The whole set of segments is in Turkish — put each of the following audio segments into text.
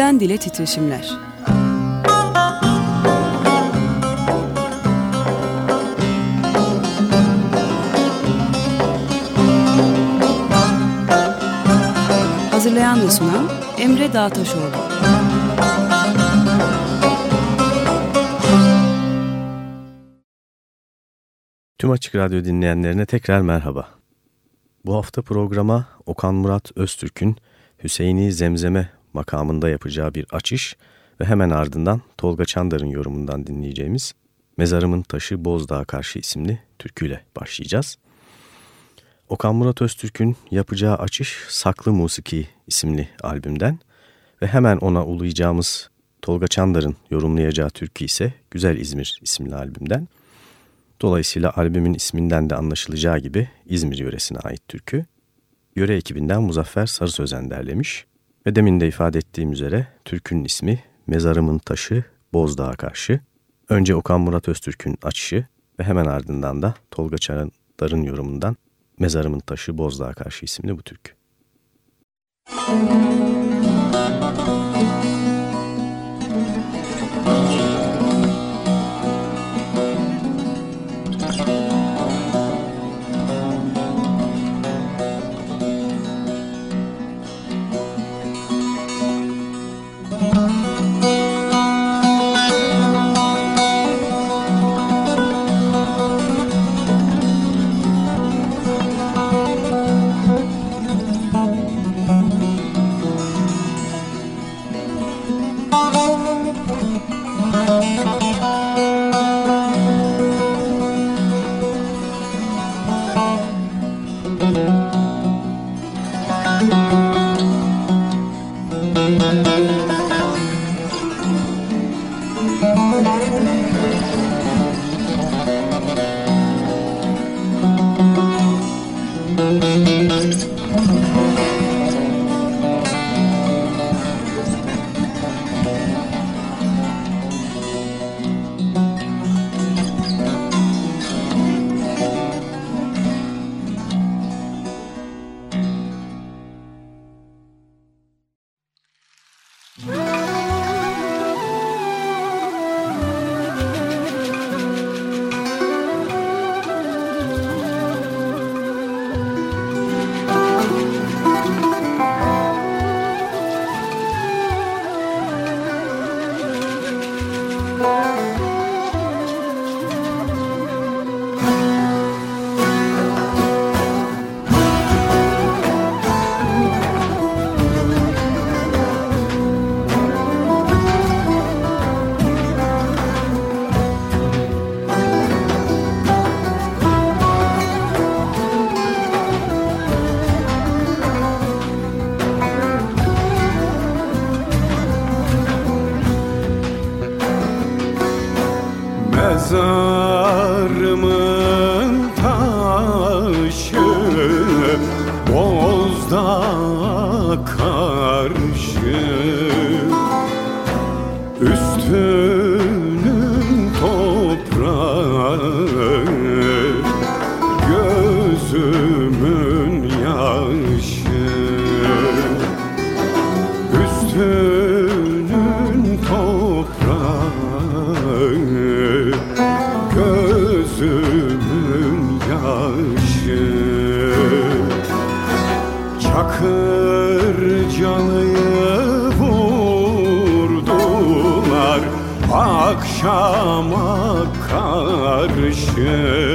Dilden dile titreşimler. Hazırlayan ve sunan Emre Dağtaşoğlu. Tüm Açık Radyo dinleyenlerine tekrar merhaba. Bu hafta programa Okan Murat Öztürk'ün Hüseyini Zemzeme makamında yapacağı bir açış ve hemen ardından Tolga Çandar'ın yorumundan dinleyeceğimiz Mezarımın Taşı Bozdağ'a Karşı isimli türküyle başlayacağız. Okan Murat Öztürk'ün yapacağı açış Saklı Musiki isimli albümden ve hemen ona ulayacağımız Tolga Çandar'ın yorumlayacağı türkü ise Güzel İzmir isimli albümden. Dolayısıyla albümün isminden de anlaşılacağı gibi İzmir yöresine ait türkü. Yöre ekibinden Muzaffer Sarı Sözen derlemiş ve demin de ifade ettiğim üzere türkünün ismi Mezarımın Taşı Bozdağ'a Karşı. Önce Okan Murat Öztürk'ün açışı ve hemen ardından da Tolga Çandar'ın yorumundan Mezarımın Taşı Bozdağ'a Karşı isimli bu türkü. Müzik karşı yeah.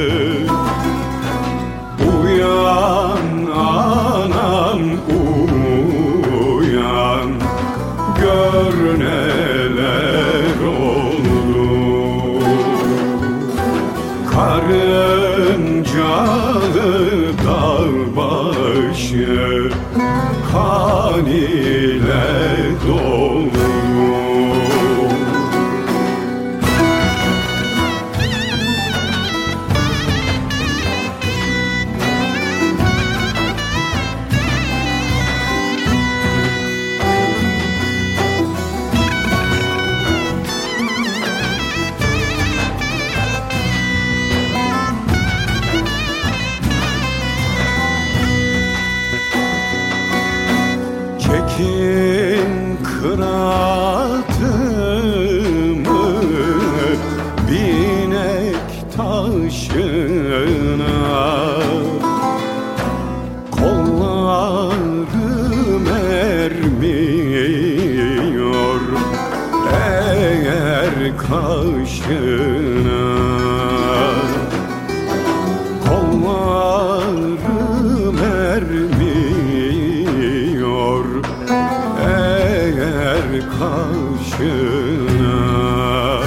aşkına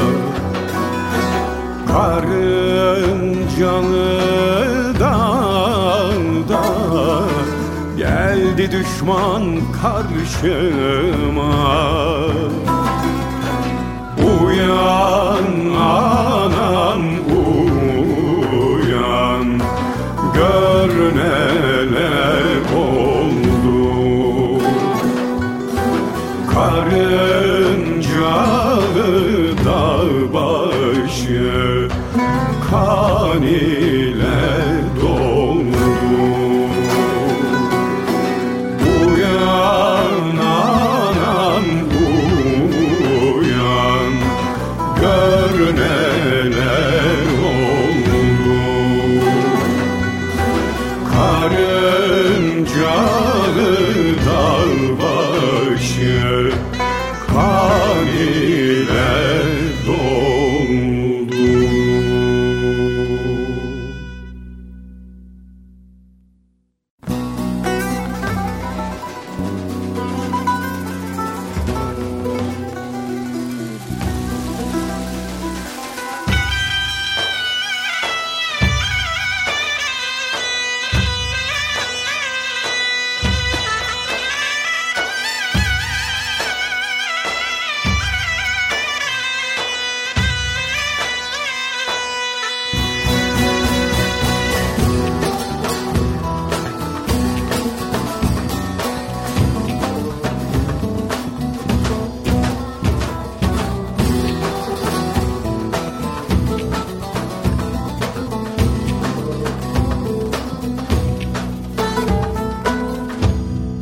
Karın canı dağda Geldi düşman karşıma.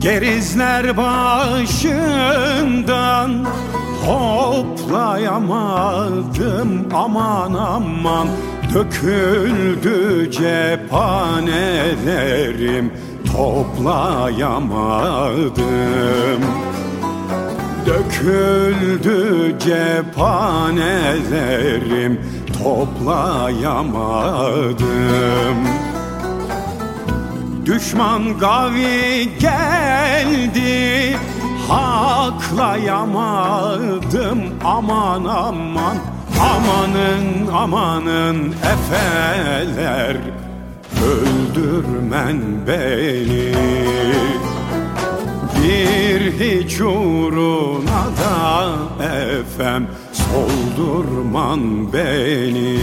Gerizler başından hoplayamadım aman aman. Döküldü cephanelerim toplayamadım. Döküldü cephanelerim toplayamadım Düşman gavi geldi Haklayamadım. Aman aman Amanın amanın efeler. Öldürmen beni. Bir hiç uğruna da efem Soldurman beni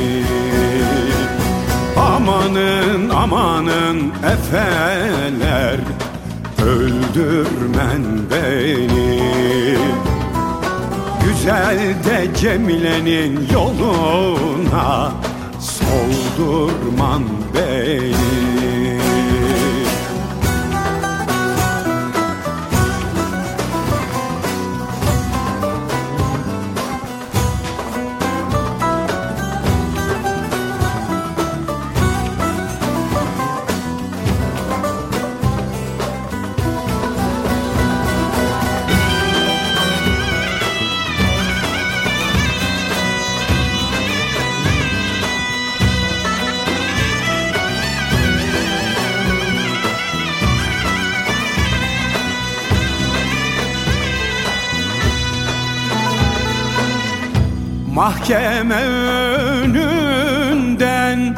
Amanın amanın efeler Öldürmen beni. Güzel de Cemile'nin yoluna Soldurman beni Mahkeme önünden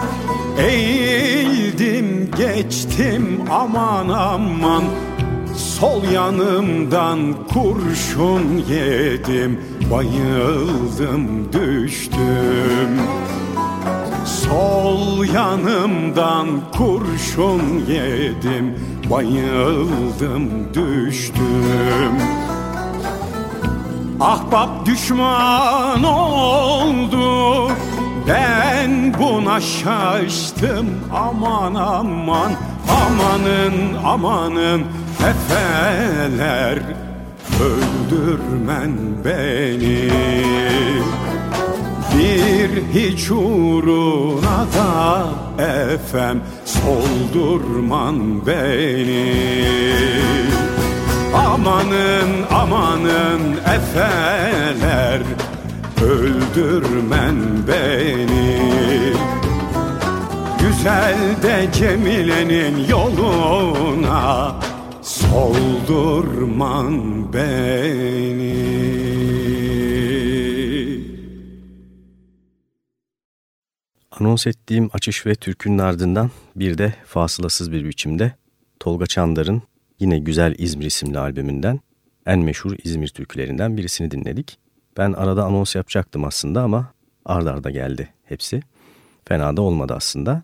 eğildim geçtim aman aman. Sol yanımdan kurşun yedim bayıldım düştüm. Sol yanımdan kurşun yedim bayıldım düştüm Ahbap düşman oldu. Ben buna şaştım. Aman aman Amanın amanın efeler Öldürmen beni. Bir hiç uğruna da efem Soldurman beni Amanın amanın efeler Öldürmen beni. Güzel de Cemile'nin yoluna Soldurman beni. Anons ettiğim açış ve türkünün ardından bir de fasılasız bir biçimde Tolga Çandar'ın yine Güzel İzmir isimli albümünden en meşhur İzmir türkülerinden birisini dinledik. Ben arada anons yapacaktım aslında ama ard arda geldi hepsi. Fena da olmadı aslında.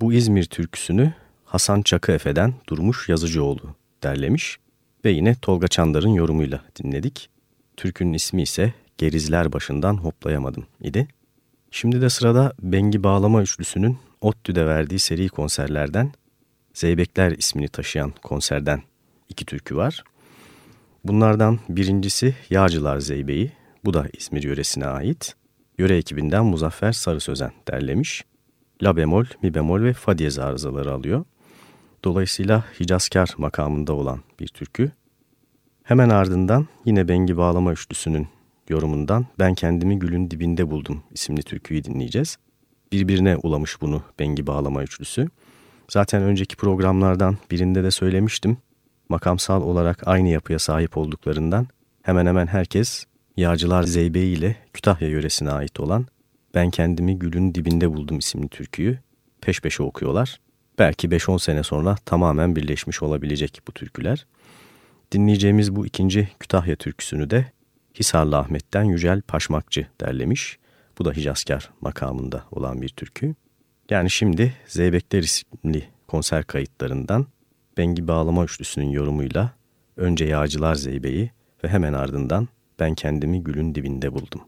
Bu İzmir türküsünü Hasan Çakı Efe'den Durmuş Yazıcıoğlu derlemiş ve yine Tolga Çandar'ın yorumuyla dinledik. Türkünün ismi ise Gerizler Başından Hoplayamadım idi. Şimdi de sırada Bengi Bağlama Üçlüsü'nün ODTÜ'de verdiği seri konserlerden Zeybekler ismini taşıyan konserden iki türkü var. Bunlardan birincisi Yağcılar Zeybeği, bu da İzmir yöresine ait. Yöre ekibinden Muzaffer Sarı Sözen derlemiş. La bemol, mi bemol ve fa diyez arızaları alıyor. Dolayısıyla Hicazkar makamında olan bir türkü. Hemen ardından yine Bengi Bağlama Üçlüsü'nün yorumundan Ben Kendimi Gülün Dibinde Buldum isimli türküyü dinleyeceğiz. Birbirine ulamış bunu Bengi Bağlama Üçlüsü. Zaten önceki programlardan birinde de söylemiştim. Makamsal olarak aynı yapıya sahip olduklarından hemen hemen herkes Yağcılar Zeybeği ile Kütahya yöresine ait olan Ben Kendimi Gülün Dibinde Buldum isimli türküyü peş peşe okuyorlar. Belki 5-10 sene sonra tamamen birleşmiş olabilecek bu türküler. Dinleyeceğimiz bu ikinci Kütahya türküsünü de Hisarlı Ahmet'ten Yücel Paşmakçı derlemiş. Bu da Hicazkar makamında olan bir türkü. Yani şimdi Zeybekler isimli konser kayıtlarından Bengi Bağlama Üçlüsü'nün yorumuyla önce Yağcılar Zeybe'yi ve hemen ardından Ben Kendimi Gülün Dibinde Buldum.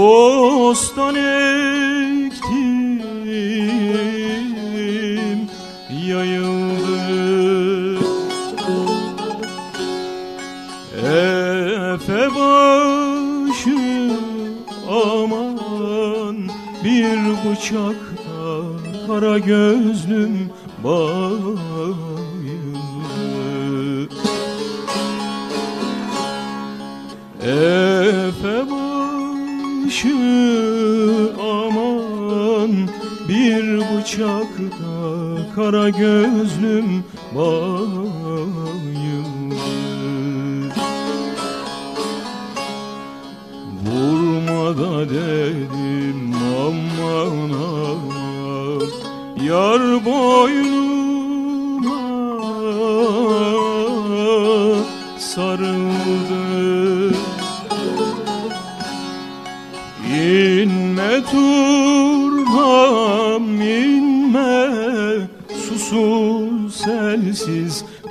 Bostan ektim yayıldı. Efe başı aman bir bıçakta kara gözlüm bayıldı. Efe kara gözlüm bayılır Vurma da dedim aman aman Yar boynuma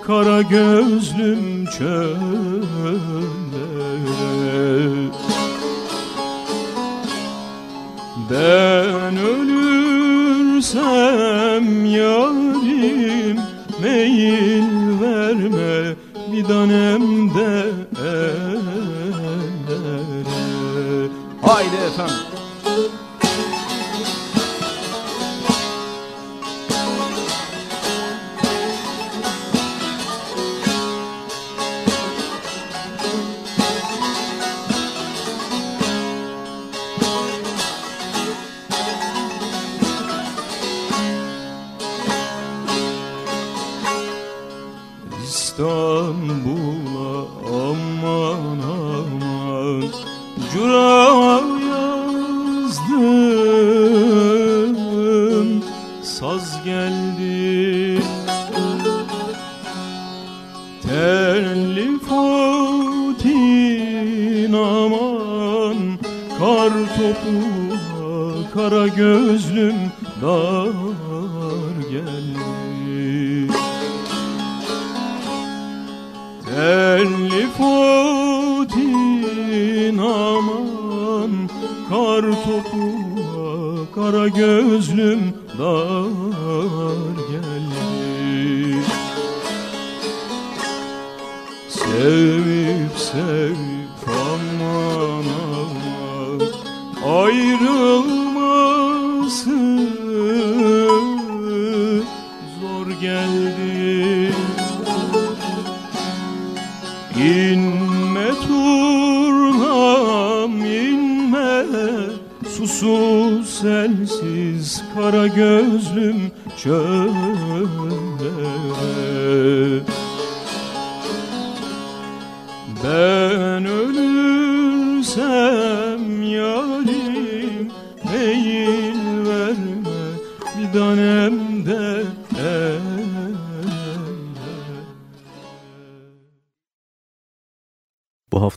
kara gözlüm Topu kara gözlüm dar geldi Tellifatin aman Kar topu kara gözlüm dar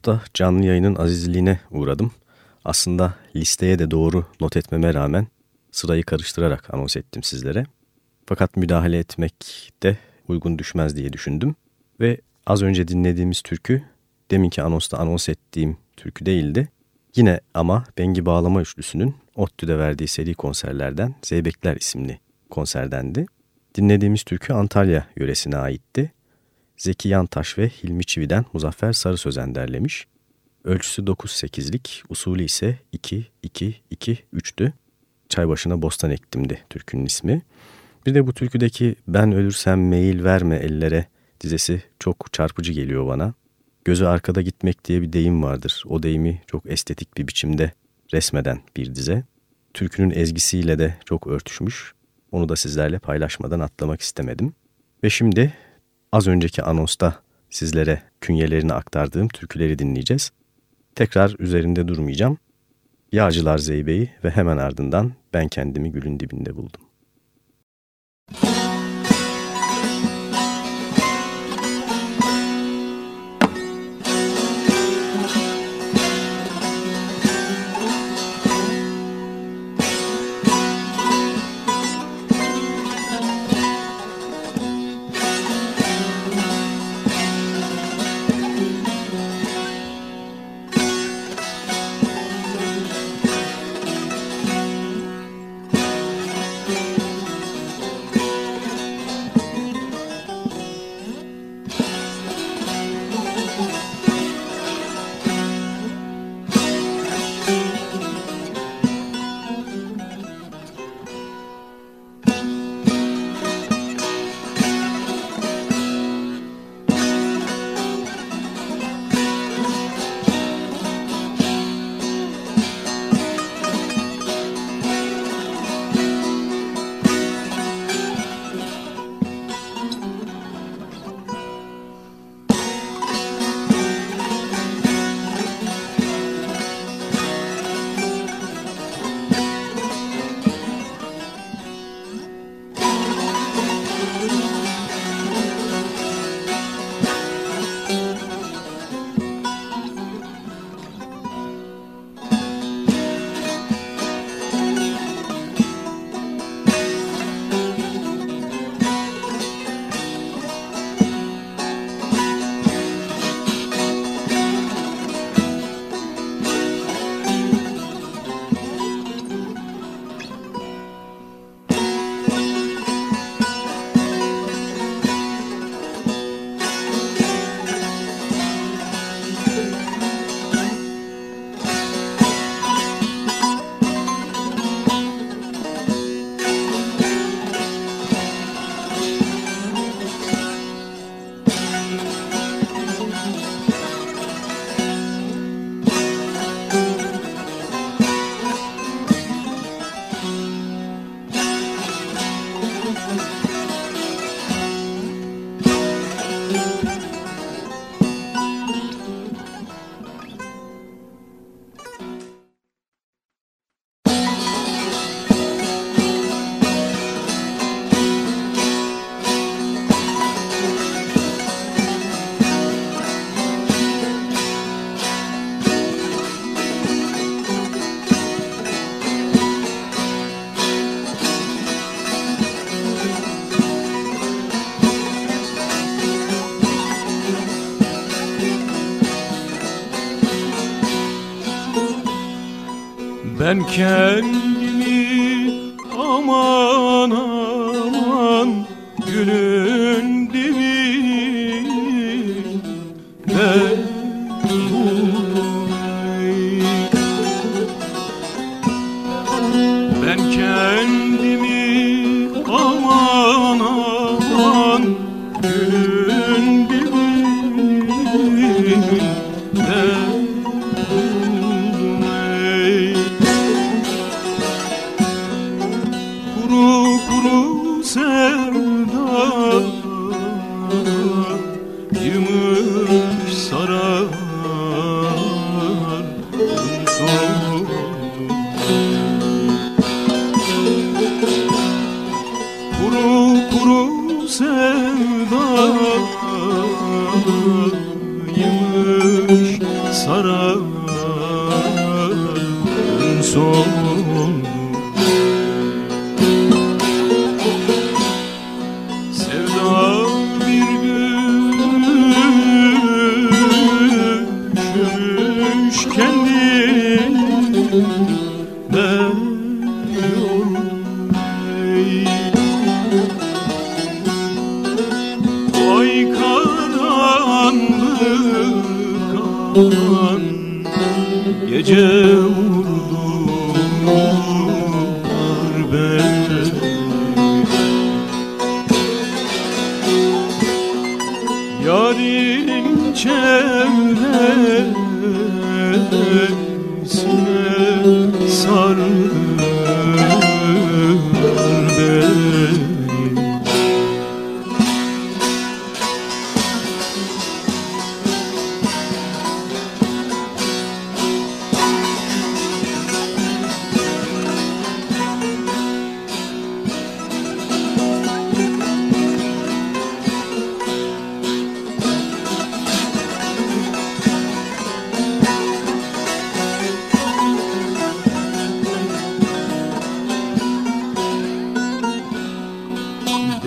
hafta canlı yayının azizliğine uğradım. Aslında listeye de doğru not etmeme rağmen sırayı karıştırarak anons ettim sizlere. Fakat müdahale etmek de uygun düşmez diye düşündüm. Ve az önce dinlediğimiz türkü deminki anonsta anons ettiğim türkü değildi. Yine ama Bengi Bağlama Üçlüsü'nün ODTÜ'de verdiği seri konserlerden Zeybekler isimli konserdendi. Dinlediğimiz türkü Antalya yöresine aitti. Zeki Yantaş ve Hilmi Çivi'den Muzaffer Sarı Sözen derlemiş. Ölçüsü 9-8'lik, usulü ise 2-2-2-3'tü. Çaybaşına bostan ektimdi türkünün ismi. Bir de bu türküdeki ben ölürsem meyil verme ellere dizesi çok çarpıcı geliyor bana. Gözü arkada gitmek diye bir deyim vardır. O deyimi çok estetik bir biçimde resmeden bir dize. Türkünün ezgisiyle de çok örtüşmüş. Onu da sizlerle paylaşmadan atlamak istemedim. Ve şimdi az önceki anonsta sizlere künyelerini aktardığım türküleri dinleyeceğiz. Tekrar üzerinde durmayacağım. Yağcılar Zeybe'yi ve hemen ardından ben kendimi gülün dibinde buldum. Ben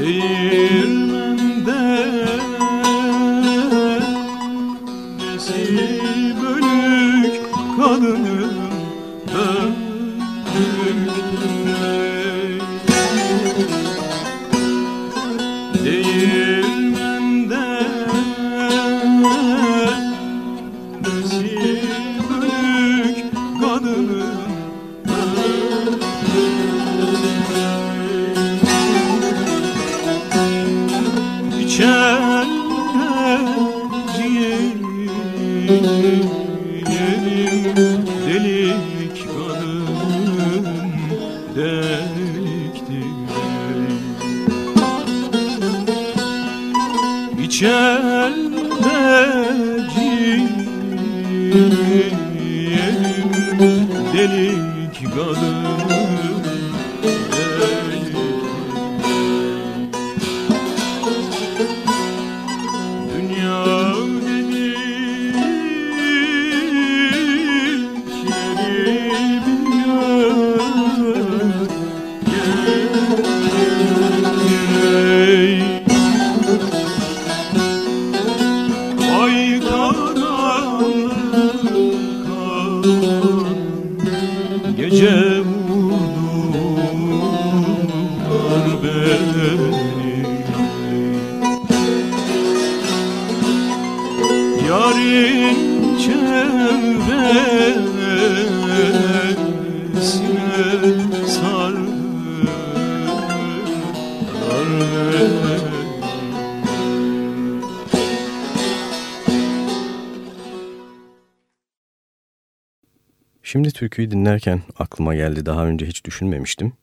see Şimdi türküyü dinlerken aklıma geldi daha önce hiç düşünmemiştim.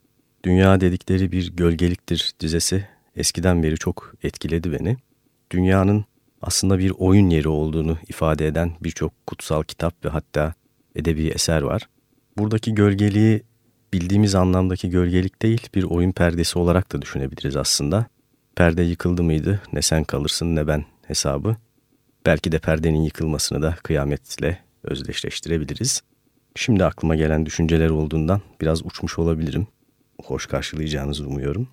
Dünya dedikleri bir gölgeliktir dizesi eskiden beri çok etkiledi beni. Dünyanın aslında bir oyun yeri olduğunu ifade eden birçok kutsal kitap ve hatta edebi eser var. Buradaki gölgeliği bildiğimiz anlamdaki gölgelik değil bir oyun perdesi olarak da düşünebiliriz aslında. Perde yıkıldı mıydı ne sen kalırsın ne ben hesabı. Belki de perdenin yıkılmasını da kıyametle özdeşleştirebiliriz. Şimdi aklıma gelen düşünceler olduğundan biraz uçmuş olabilirim. Hoş karşılayacağınızı umuyorum.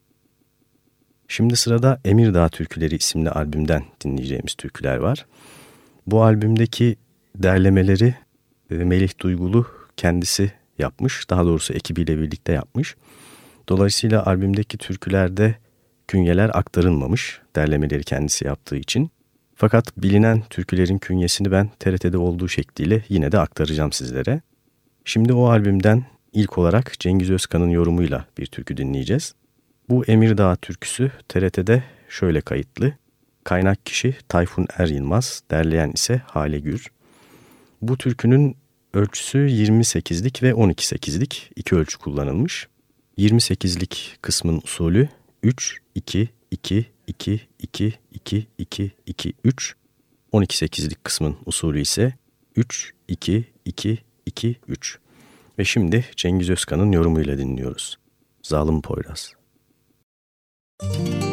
Şimdi sırada Emirdağ Türküleri isimli albümden dinleyeceğimiz türküler var. Bu albümdeki derlemeleri e, Melih Duygulu kendisi yapmış. Daha doğrusu ekibiyle birlikte yapmış. Dolayısıyla albümdeki türkülerde künyeler aktarılmamış derlemeleri kendisi yaptığı için. Fakat bilinen türkülerin künyesini ben TRT'de olduğu şekliyle yine de aktaracağım sizlere. Şimdi o albümden ilk olarak Cengiz Özkan'ın yorumuyla bir türkü dinleyeceğiz. Bu Emirdağ türküsü TRT'de şöyle kayıtlı. Kaynak kişi Tayfun Er Yılmaz, derleyen ise Hale Gür. Bu türkünün ölçüsü 28'lik ve 12'8'lik iki ölçü kullanılmış. 28'lik kısmın usulü 3 2 2 2 2 2 2 2 3 12-8'lik kısmın usulü ise 3 2 2 2 3 ve şimdi Cengiz Özkan'ın yorumuyla dinliyoruz. Zalim Poyraz. Müzik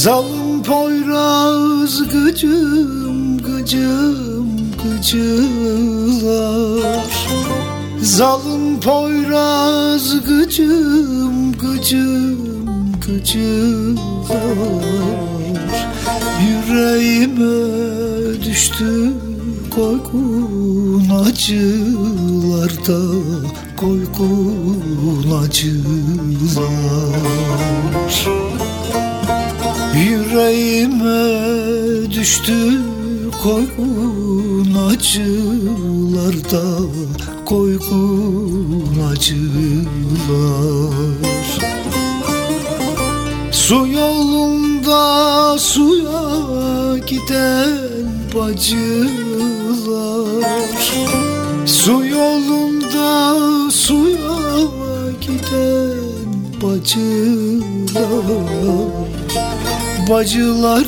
Zalim Poyraz gıcım gıcım gıcılar. Zalim Poyraz gıcım gıcım gıcılar. Yüreğime düştü koykun acılarda bacılar Su yolunda suya giden bacılar. Bacılar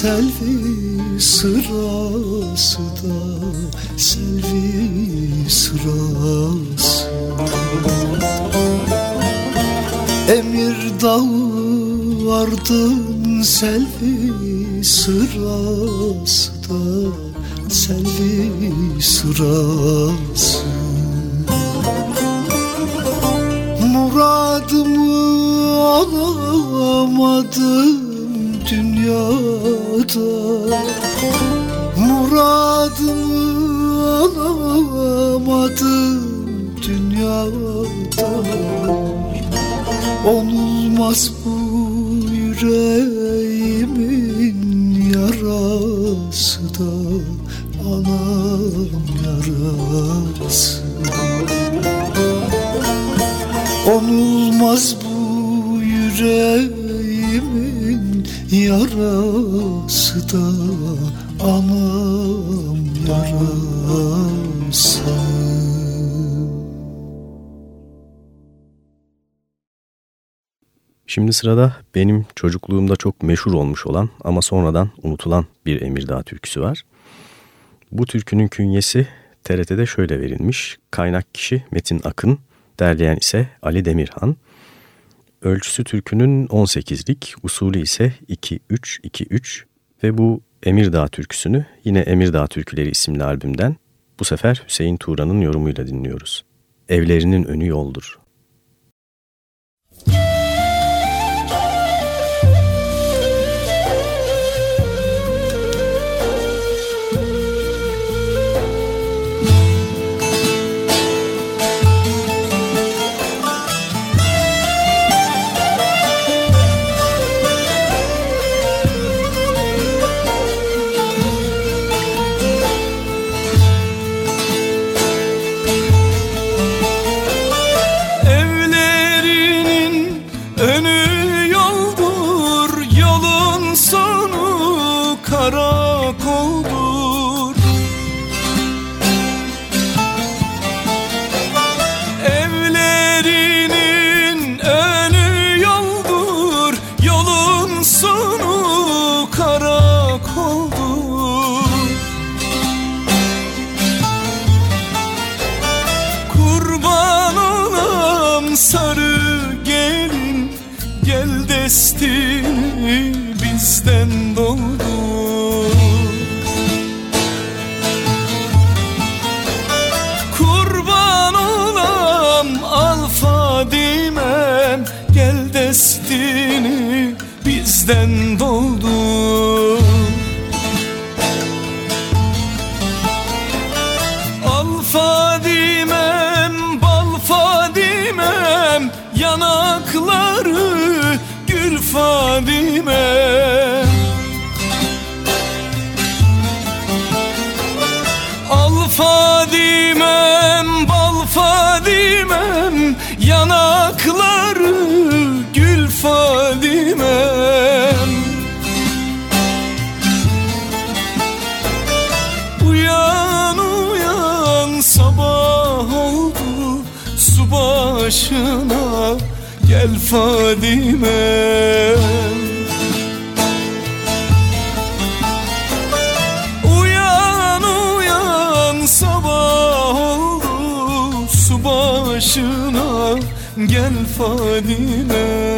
selvi sırası da Selvi sırası. Emir dağı ardın selvi sırası da selvi sırası Şimdi sırada benim çocukluğumda çok meşhur olmuş olan ama sonradan unutulan bir Emirdağ türküsü var. Bu türkünün künyesi TRT'de şöyle verilmiş. Kaynak kişi Metin Akın, derleyen ise Ali Demirhan. Ölçüsü türkünün 18'lik, usulü ise 2-3-2-3 ve bu Emirdağ türküsünü yine Emirdağ Türküleri isimli albümden bu sefer Hüseyin Turan'ın yorumuyla dinliyoruz. Evlerinin önü yoldur. Fadimem, bal Fadimem Yanakları gül Fadimem. Uyan uyan sabah oldu Su başına gel Fadimem Fadime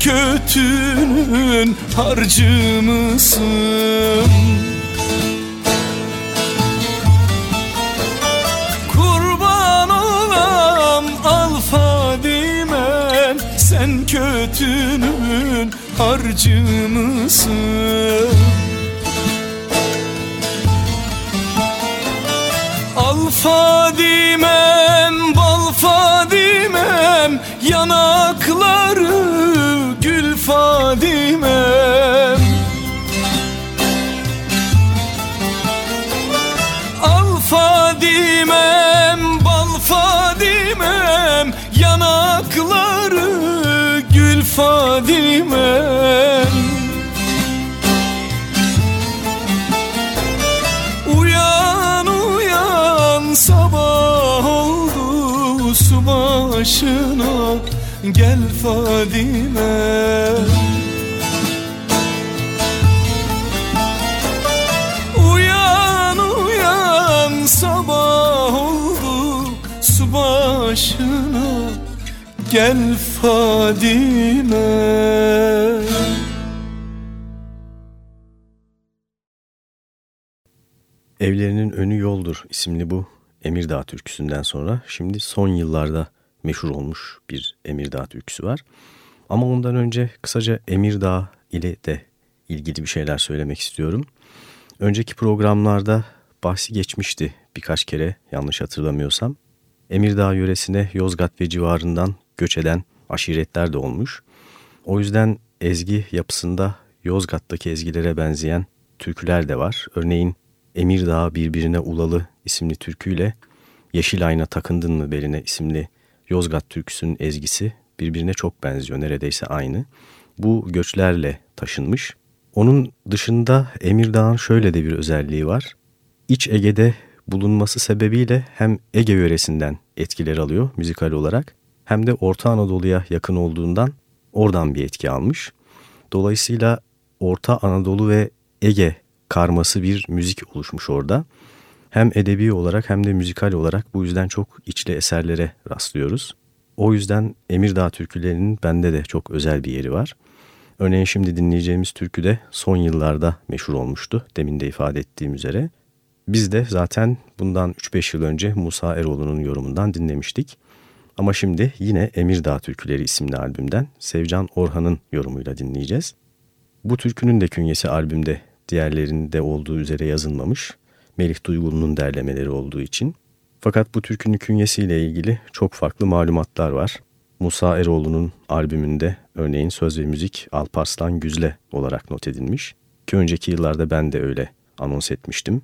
kötünün harcı mısın? Kurban olam al Fadimem Sen kötünün harcı mısın? Al Fadimem, bal Fadimem Yanakları Fadimem Al Fadimem, bal Fadimem Yanakları gül Fadimem. Uyan uyan sabah oldu su başına gel Fadime. Uyan uyan sabah oldu su başına. Gel Fadime. Evlerinin Önü Yoldur isimli bu Emirdağ türküsünden sonra şimdi son yıllarda meşhur olmuş bir Emirdağ türküsü var. Ama ondan önce kısaca Emirdağ ile de ilgili bir şeyler söylemek istiyorum. Önceki programlarda bahsi geçmişti birkaç kere yanlış hatırlamıyorsam. Emirdağ yöresine Yozgat ve civarından göç eden aşiretler de olmuş. O yüzden ezgi yapısında Yozgat'taki ezgilere benzeyen türküler de var. Örneğin Emirdağ birbirine ulalı isimli türküyle Yeşil Ayna Takındın mı Beline isimli Yozgat türküsünün ezgisi birbirine çok benziyor. Neredeyse aynı. Bu göçlerle taşınmış. Onun dışında Emirdağ'ın şöyle de bir özelliği var. İç Ege'de bulunması sebebiyle hem Ege yöresinden etkiler alıyor müzikal olarak hem de Orta Anadolu'ya yakın olduğundan oradan bir etki almış. Dolayısıyla Orta Anadolu ve Ege karması bir müzik oluşmuş orada. Hem edebi olarak hem de müzikal olarak bu yüzden çok içli eserlere rastlıyoruz. O yüzden Emirdağ türkülerinin bende de çok özel bir yeri var. Örneğin şimdi dinleyeceğimiz türkü de son yıllarda meşhur olmuştu demin de ifade ettiğim üzere. Biz de zaten bundan 3-5 yıl önce Musa Eroğlu'nun yorumundan dinlemiştik. Ama şimdi yine Emirdağ Türküleri isimli albümden Sevcan Orhan'ın yorumuyla dinleyeceğiz. Bu türkünün de künyesi albümde diğerlerinde olduğu üzere yazılmamış. Melih Duygulu'nun derlemeleri olduğu için. Fakat bu türkünün künyesiyle ilgili çok farklı malumatlar var. Musa Eroğlu'nun albümünde örneğin söz ve müzik Alparslan Güzle olarak not edilmiş. Ki önceki yıllarda ben de öyle anons etmiştim.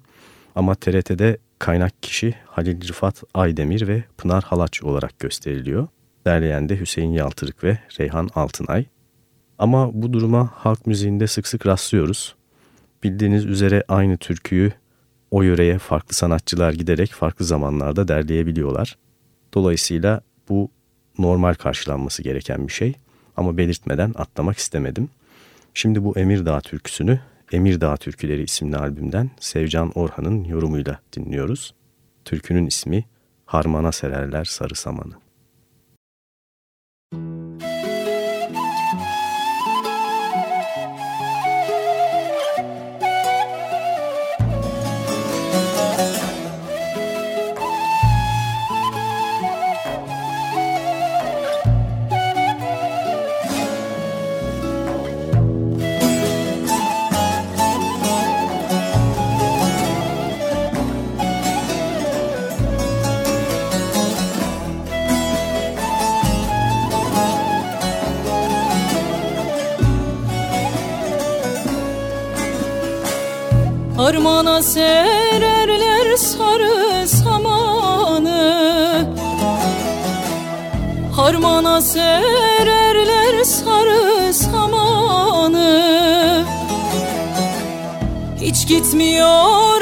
Ama TRT'de kaynak kişi Halil Rıfat Aydemir ve Pınar Halaç olarak gösteriliyor. Derleyen de Hüseyin Yaltırık ve Reyhan Altınay. Ama bu duruma halk müziğinde sık sık rastlıyoruz. Bildiğiniz üzere aynı türküyü o yöreye farklı sanatçılar giderek farklı zamanlarda derleyebiliyorlar. Dolayısıyla bu normal karşılanması gereken bir şey ama belirtmeden atlamak istemedim. Şimdi bu Emirdağ türküsünü Emirdağ Türküleri isimli albümden Sevcan Orhan'ın yorumuyla dinliyoruz. Türkünün ismi Harmana Sererler Sarı Samanı. Harmana sererler sarı samanı. Harmana sererler sarı samanı. Hiç gitmiyor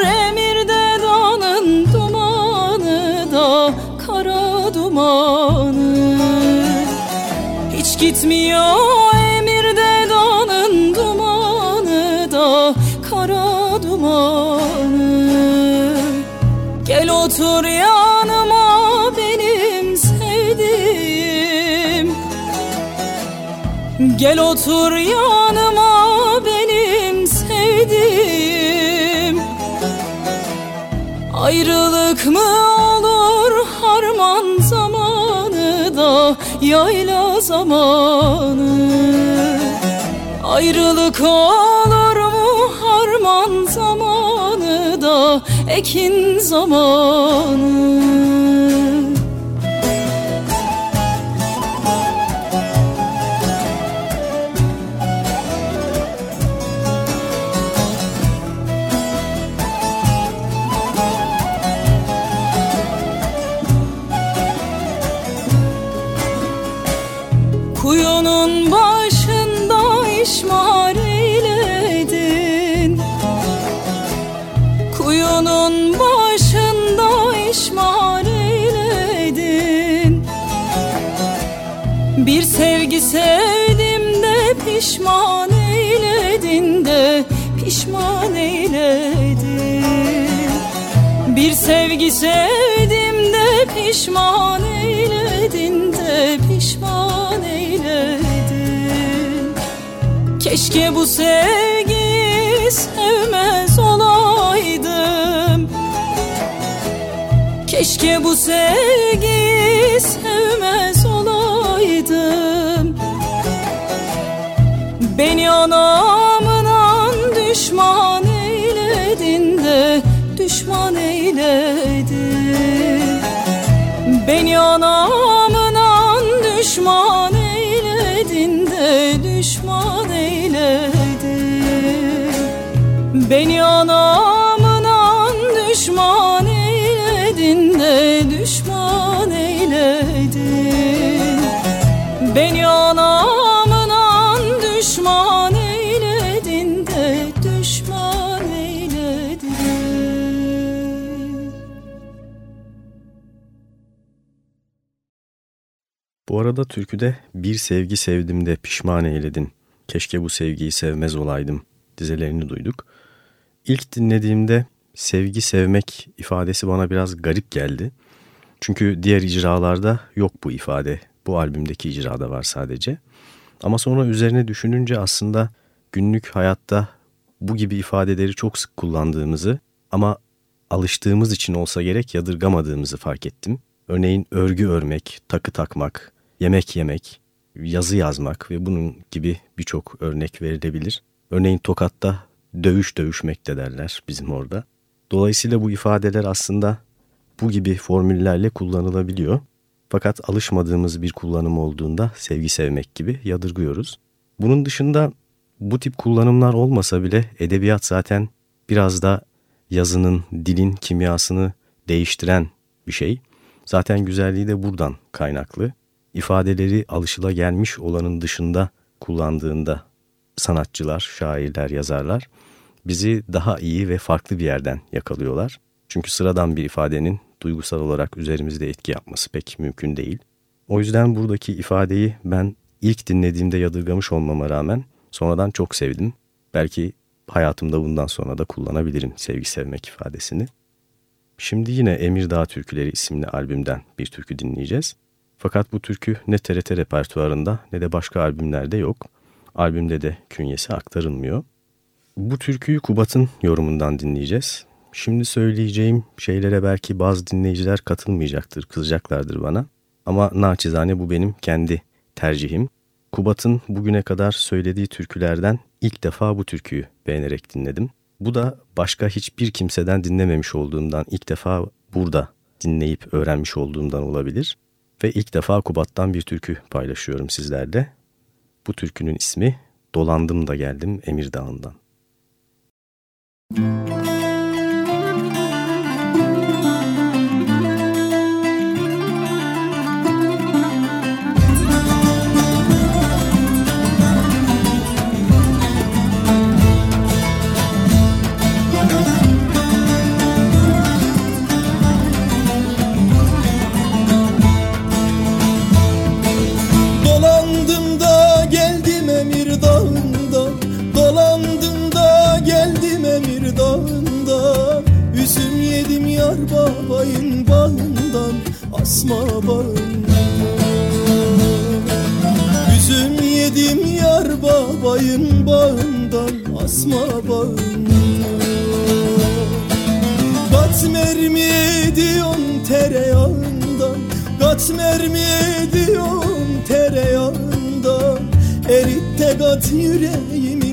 Gel otur yanıma benim sevdiğim. Ayrılık mı olur harman zamanı da yayla zamanı? Ayrılık olur mu harman zamanı da ekin zamanı Bir sevgi sevdim de pişman eyledin de pişman eyledin. Bir sevgi sevdim de pişman eyledin de pişman eyledin. Keşke bu sevgiyi sevmez olaydım. Keşke bu sevgiyi sevmez olaydım Beni anamından düşman eyledin de düşman eyledin. Beni anamından düşman eyledin de düşman eyledin. Beni anamından arada türküde bir sevgi sevdim de pişman eyledin. Keşke bu sevgiyi sevmez olaydım dizelerini duyduk. İlk dinlediğimde sevgi sevmek ifadesi bana biraz garip geldi. Çünkü diğer icralarda yok bu ifade. Bu albümdeki icrada var sadece. Ama sonra üzerine düşününce aslında günlük hayatta bu gibi ifadeleri çok sık kullandığımızı ama alıştığımız için olsa gerek yadırgamadığımızı fark ettim. Örneğin örgü örmek, takı takmak, yemek yemek, yazı yazmak ve bunun gibi birçok örnek verilebilir. Örneğin Tokat'ta dövüş dövüşmek de derler bizim orada. Dolayısıyla bu ifadeler aslında bu gibi formüllerle kullanılabiliyor. Fakat alışmadığımız bir kullanım olduğunda sevgi sevmek gibi yadırgıyoruz. Bunun dışında bu tip kullanımlar olmasa bile edebiyat zaten biraz da yazının, dilin kimyasını değiştiren bir şey. Zaten güzelliği de buradan kaynaklı. İfadeleri alışıla gelmiş olanın dışında kullandığında sanatçılar, şairler, yazarlar bizi daha iyi ve farklı bir yerden yakalıyorlar. Çünkü sıradan bir ifadenin duygusal olarak üzerimizde etki yapması pek mümkün değil. O yüzden buradaki ifadeyi ben ilk dinlediğimde yadırgamış olmama rağmen sonradan çok sevdim. Belki hayatımda bundan sonra da kullanabilirim sevgi sevmek ifadesini. Şimdi yine Emirdağ Türküleri isimli albümden bir türkü dinleyeceğiz. Fakat bu türkü ne TRT repertuarında ne de başka albümlerde yok. Albümde de künyesi aktarılmıyor. Bu türküyü Kubat'ın yorumundan dinleyeceğiz. Şimdi söyleyeceğim şeylere belki bazı dinleyiciler katılmayacaktır, kızacaklardır bana. Ama naçizane bu benim kendi tercihim. Kubat'ın bugüne kadar söylediği türkülerden ilk defa bu türküyü beğenerek dinledim. Bu da başka hiçbir kimseden dinlememiş olduğumdan ilk defa burada dinleyip öğrenmiş olduğumdan olabilir. Ve ilk defa Kubat'tan bir türkü paylaşıyorum sizlerle. Bu türkünün ismi Dolandım da Geldim Emir Dağı'ndan. Müzik asma bağından. Üzüm yedim yar babayın bağından Asma bağından. Kat mermi ediyorsun tereyağından Kat mermi ediyorsun tereyağından. Erit de kat yüreğimin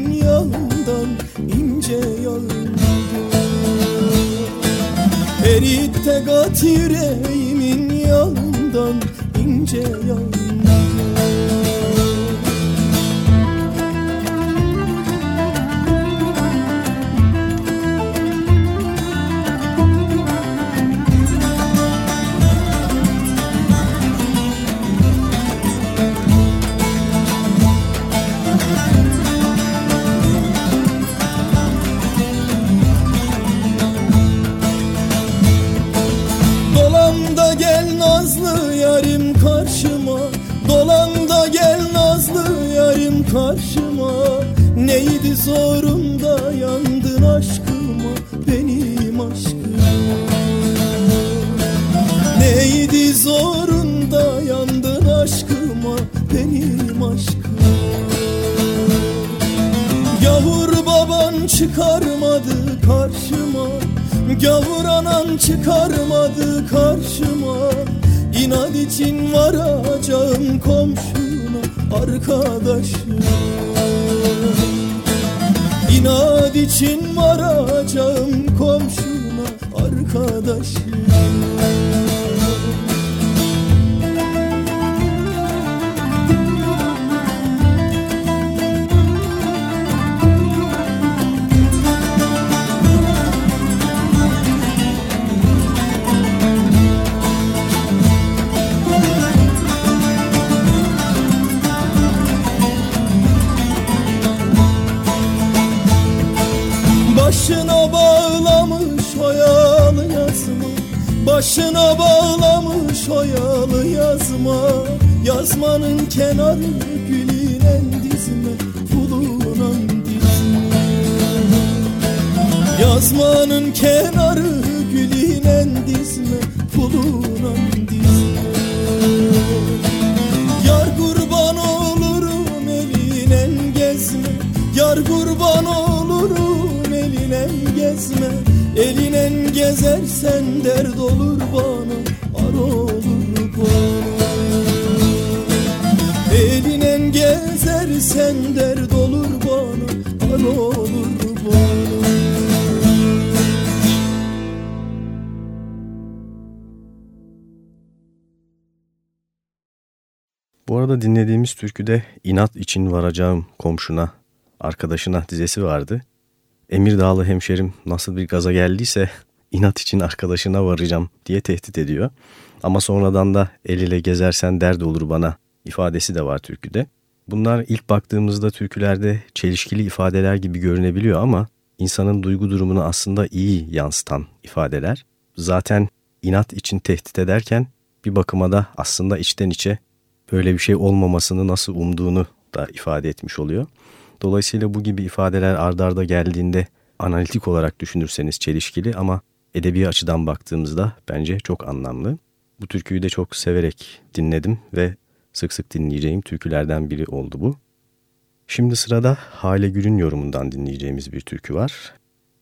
Erit de kat yüreğimin yandan ince yandan karşıma? Neydi zorunda yandın aşkıma benim aşkıma? Neydi zorunda yandın aşkıma benim aşkıma? Gavur baban çıkarmadı karşıma Gavur anan çıkarmadı karşıma. İnat için varacağım komşuna arkadaşım İnat için varacağım komşuna arkadaşım yazma Yazmanın kenarı gülünen dizme Bulunan dizme. Yazmanın kenarı gülünen dizme Bulunan dizme. Yar kurban olurum elinen gezme Yar kurban olurum elinen gezme. Elinen gezersen dert olur bana Sen dert olur bana, an olur bana Bu arada dinlediğimiz türküde inat için varacağım komşuna, arkadaşına dizesi vardı. Emir Dağlı hemşerim nasıl bir gaza geldiyse inat için arkadaşına varacağım diye tehdit ediyor. Ama sonradan da el ile gezersen dert olur bana ifadesi de var türküde. Bunlar ilk baktığımızda türkülerde çelişkili ifadeler gibi görünebiliyor ama insanın duygu durumunu aslında iyi yansıtan ifadeler. Zaten inat için tehdit ederken bir bakıma da aslında içten içe böyle bir şey olmamasını nasıl umduğunu da ifade etmiş oluyor. Dolayısıyla bu gibi ifadeler ardarda geldiğinde analitik olarak düşünürseniz çelişkili ama edebi açıdan baktığımızda bence çok anlamlı. Bu türküyü de çok severek dinledim ve sık sık dinleyeceğim türkülerden biri oldu bu. Şimdi sırada Hale Gül'ün yorumundan dinleyeceğimiz bir türkü var.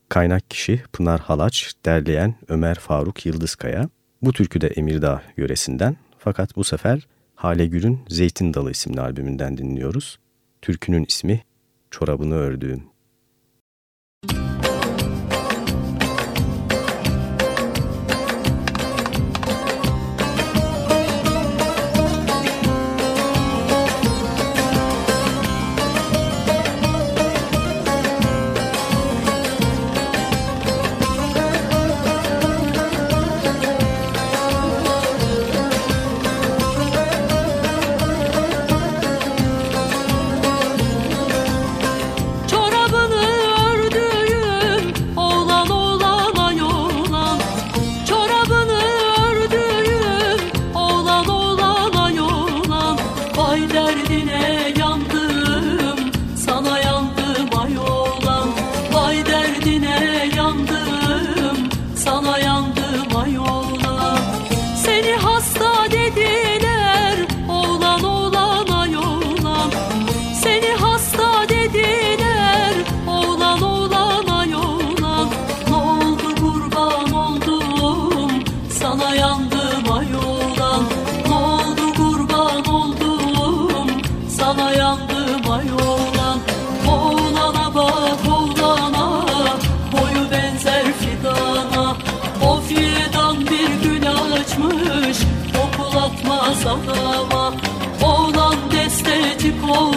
Kaynak kişi Pınar Halaç, derleyen Ömer Faruk Yıldızkaya. Bu türkü de Emirdağ yöresinden fakat bu sefer Hale Gül'ün Zeytin Dalı isimli albümünden dinliyoruz. Türkünün ismi Çorabını Ördüğüm.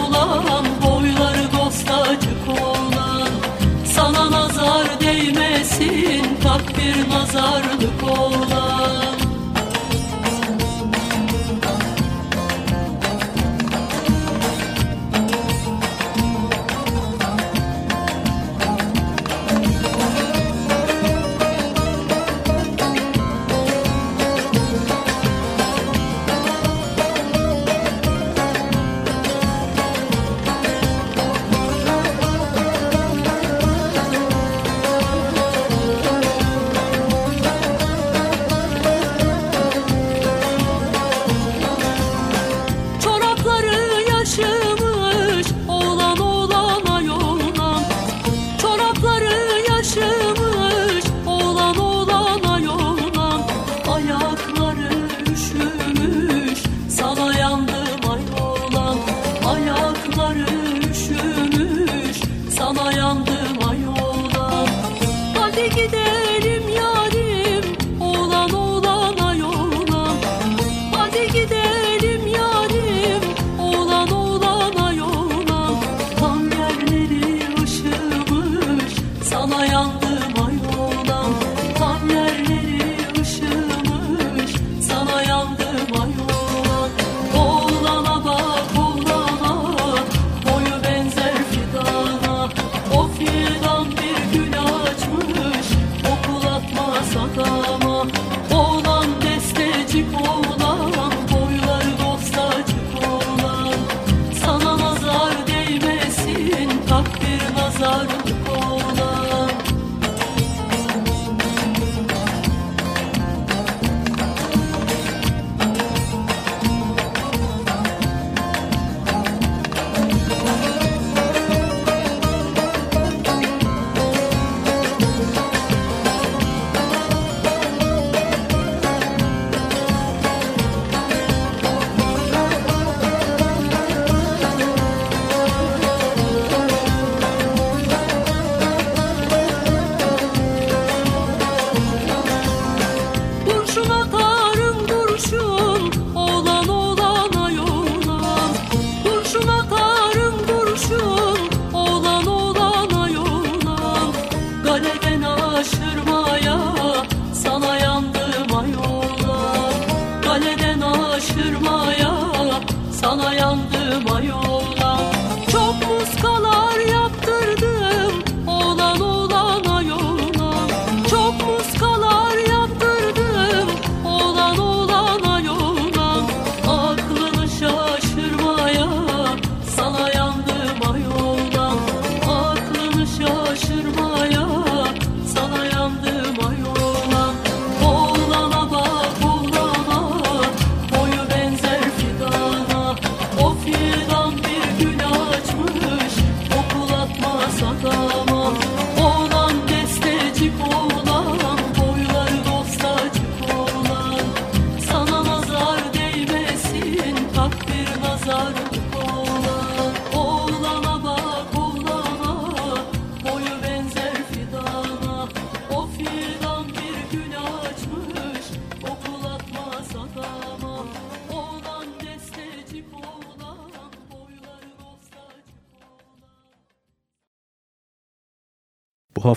oğlan boyları dostacık oğlan Sana nazar değmesin takdir nazarlık oğlan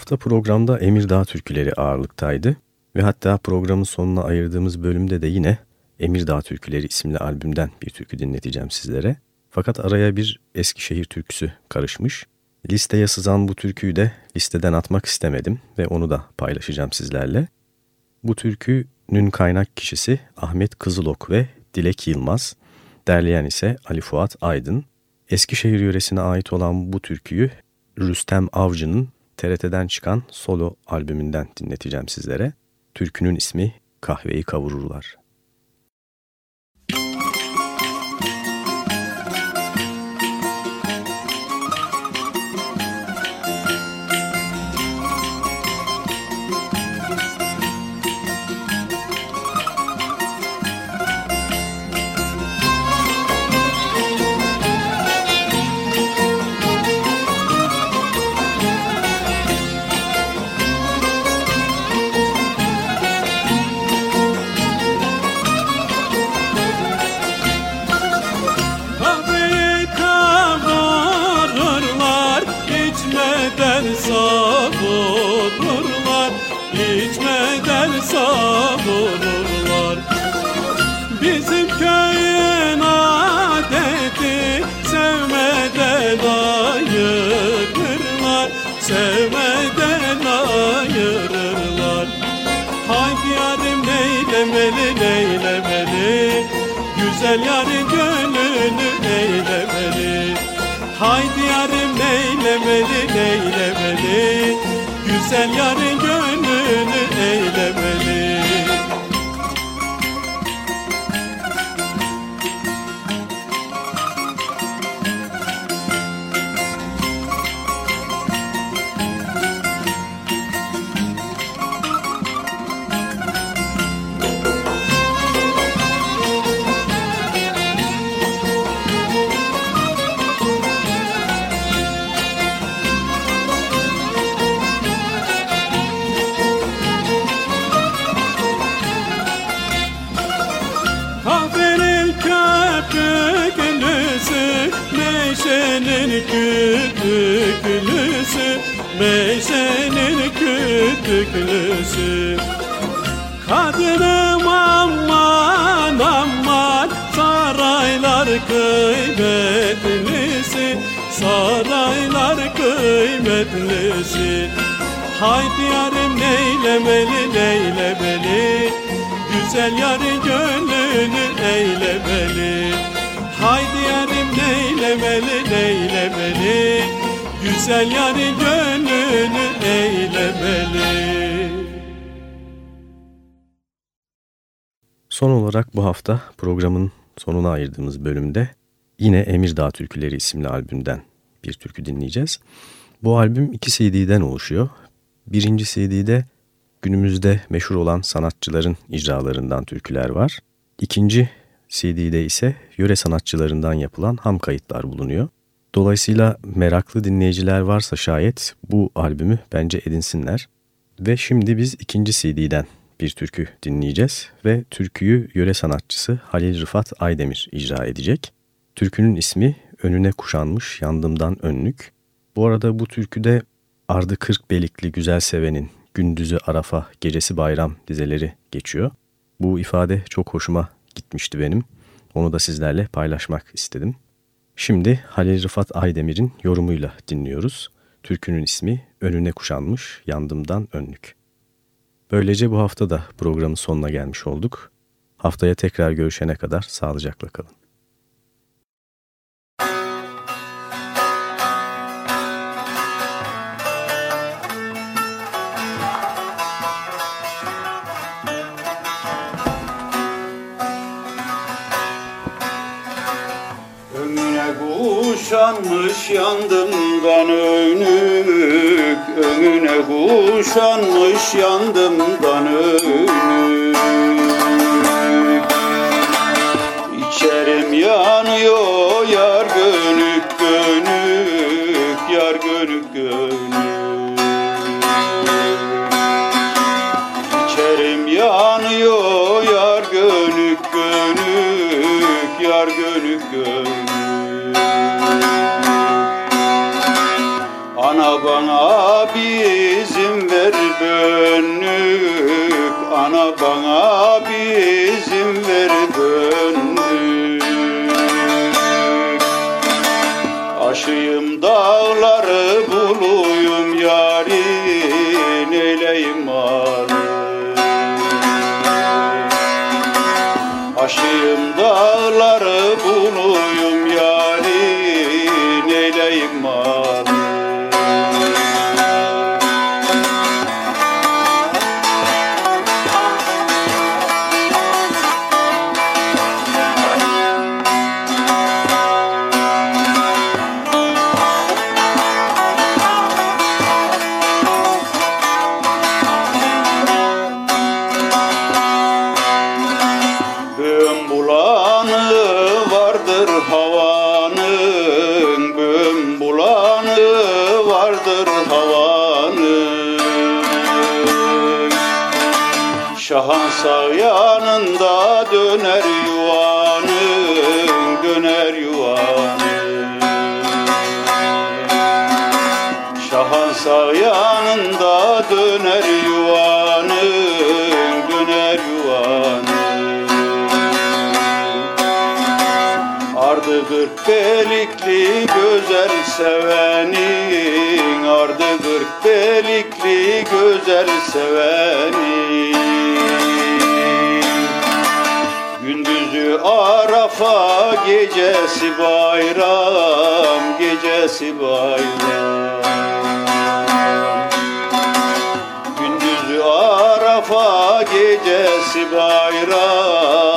hafta programda Emirdağ türküleri ağırlıktaydı ve hatta programın sonuna ayırdığımız bölümde de yine Emirdağ Türküleri isimli albümden bir türkü dinleteceğim sizlere. Fakat araya bir Eskişehir türküsü karışmış. Listeye sızan bu türküyü de listeden atmak istemedim ve onu da paylaşacağım sizlerle. Bu türkünün kaynak kişisi Ahmet Kızılok ve Dilek Yılmaz. Derleyen ise Ali Fuat Aydın. Eskişehir yöresine ait olan bu türküyü Rüstem Avcı'nın TRT'den çıkan solo albümünden dinleteceğim sizlere. Türkünün ismi Kahveyi Kavururlar. Ayırdığımız bölümde yine Emirdağ Türküleri isimli albümden bir türkü dinleyeceğiz. Bu albüm iki CD'den oluşuyor. Birinci CD'de günümüzde meşhur olan sanatçıların icralarından türküler var. İkinci CD'de ise yöre sanatçılarından yapılan ham kayıtlar bulunuyor. Dolayısıyla meraklı dinleyiciler varsa şayet bu albümü bence edinsinler. Ve şimdi biz ikinci CD'den bir türkü dinleyeceğiz ve türküyü yöre sanatçısı Halil Rıfat Aydemir icra edecek. Türkünün ismi Önüne Kuşanmış Yandımdan Önlük. Bu arada bu türküde Ardı Kırk Belikli Güzel Sevenin Gündüzü Arafa Gecesi Bayram dizeleri geçiyor. Bu ifade çok hoşuma gitmişti benim. Onu da sizlerle paylaşmak istedim. Şimdi Halil Rıfat Aydemir'in yorumuyla dinliyoruz. Türkünün ismi Önüne Kuşanmış Yandımdan Önlük. Böylece bu hafta da programın sonuna gelmiş olduk. Haftaya tekrar görüşene kadar sağlıcakla kalın. Kuşanmış yandımdan önük Önüne kuşanmış yandımdan önük. İçerim yanıyor yar bana sağ yanında döner yuvanın Döner yuvanın Şahan sağ yanında döner yuvanın Döner yuvanın Ardı gırk belikli güzel sevenin Ardı gırk belikli güzel sevenin Arafa gecesi bayram Gecesi bayram. Gündüzü Arafa gecesi bayram